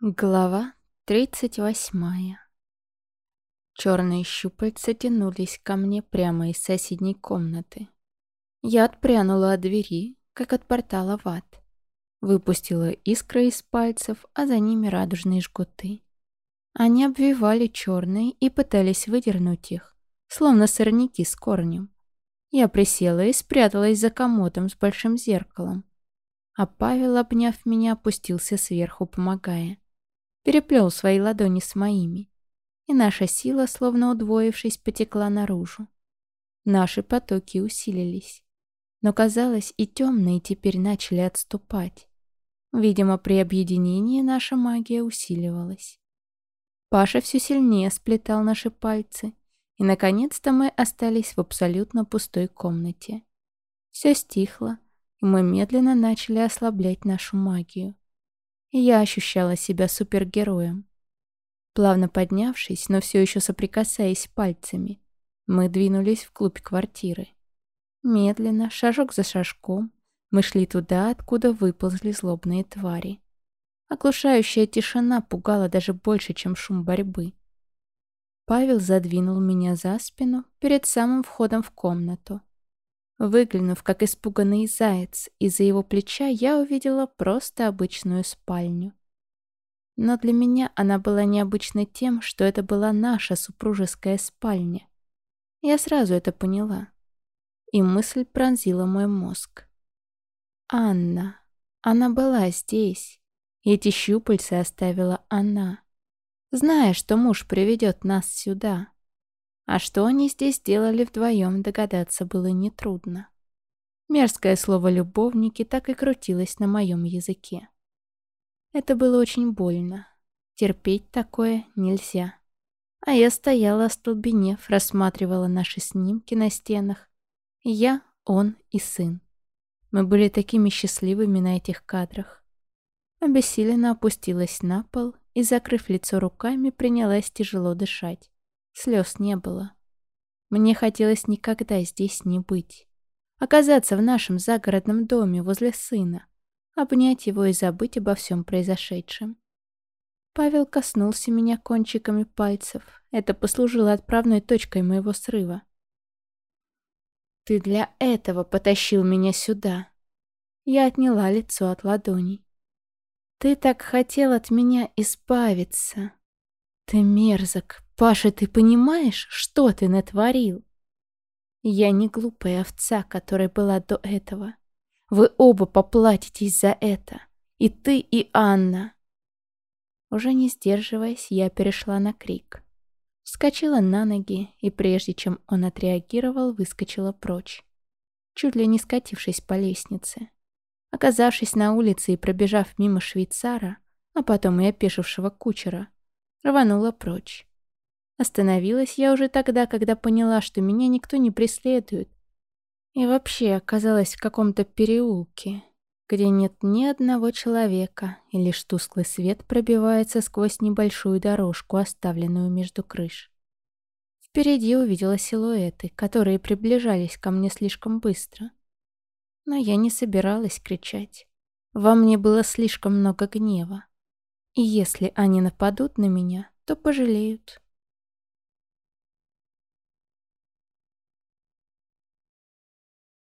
Глава тридцать восьмая. Черные щупальца тянулись ко мне прямо из соседней комнаты. Я отпрянула от двери, как от портала в ад. Выпустила искры из пальцев, а за ними радужные жгуты. Они обвивали черные и пытались выдернуть их, словно сорняки с корнем. Я присела и спряталась за комодом с большим зеркалом. А Павел, обняв меня, опустился сверху, помогая переплел свои ладони с моими, и наша сила, словно удвоившись, потекла наружу. Наши потоки усилились, но, казалось, и темные теперь начали отступать. Видимо, при объединении наша магия усиливалась. Паша все сильнее сплетал наши пальцы, и, наконец-то, мы остались в абсолютно пустой комнате. Все стихло, и мы медленно начали ослаблять нашу магию я ощущала себя супергероем. Плавно поднявшись, но все еще соприкасаясь пальцами, мы двинулись вглубь квартиры. Медленно, шажок за шажком, мы шли туда, откуда выползли злобные твари. Оглушающая тишина пугала даже больше, чем шум борьбы. Павел задвинул меня за спину перед самым входом в комнату. Выглянув, как испуганный заяц, из-за его плеча я увидела просто обычную спальню. Но для меня она была необычной тем, что это была наша супружеская спальня. Я сразу это поняла. И мысль пронзила мой мозг. Анна. Она была здесь. И эти щупальцы оставила она. Зная, что муж приведет нас сюда. А что они здесь делали вдвоем, догадаться было нетрудно. Мерзкое слово «любовники» так и крутилось на моем языке. Это было очень больно. Терпеть такое нельзя. А я стояла остолбенев, рассматривала наши снимки на стенах. Я, он и сын. Мы были такими счастливыми на этих кадрах. Обессиленно опустилась на пол и, закрыв лицо руками, принялась тяжело дышать. Слез не было. Мне хотелось никогда здесь не быть. Оказаться в нашем загородном доме возле сына, обнять его и забыть обо всем произошедшем. Павел коснулся меня кончиками пальцев. Это послужило отправной точкой моего срыва. «Ты для этого потащил меня сюда». Я отняла лицо от ладоней. «Ты так хотел от меня избавиться. Ты мерзок, «Паша, ты понимаешь, что ты натворил?» «Я не глупая овца, которая была до этого. Вы оба поплатитесь за это. И ты, и Анна!» Уже не сдерживаясь, я перешла на крик. Вскочила на ноги, и прежде чем он отреагировал, выскочила прочь. Чуть ли не скатившись по лестнице. Оказавшись на улице и пробежав мимо швейцара, а потом и опешившего кучера, рванула прочь. Остановилась я уже тогда, когда поняла, что меня никто не преследует. И вообще оказалась в каком-то переулке, где нет ни одного человека, и лишь тусклый свет пробивается сквозь небольшую дорожку, оставленную между крыш. Впереди увидела силуэты, которые приближались ко мне слишком быстро. Но я не собиралась кричать. Во мне было слишком много гнева. И если они нападут на меня, то пожалеют.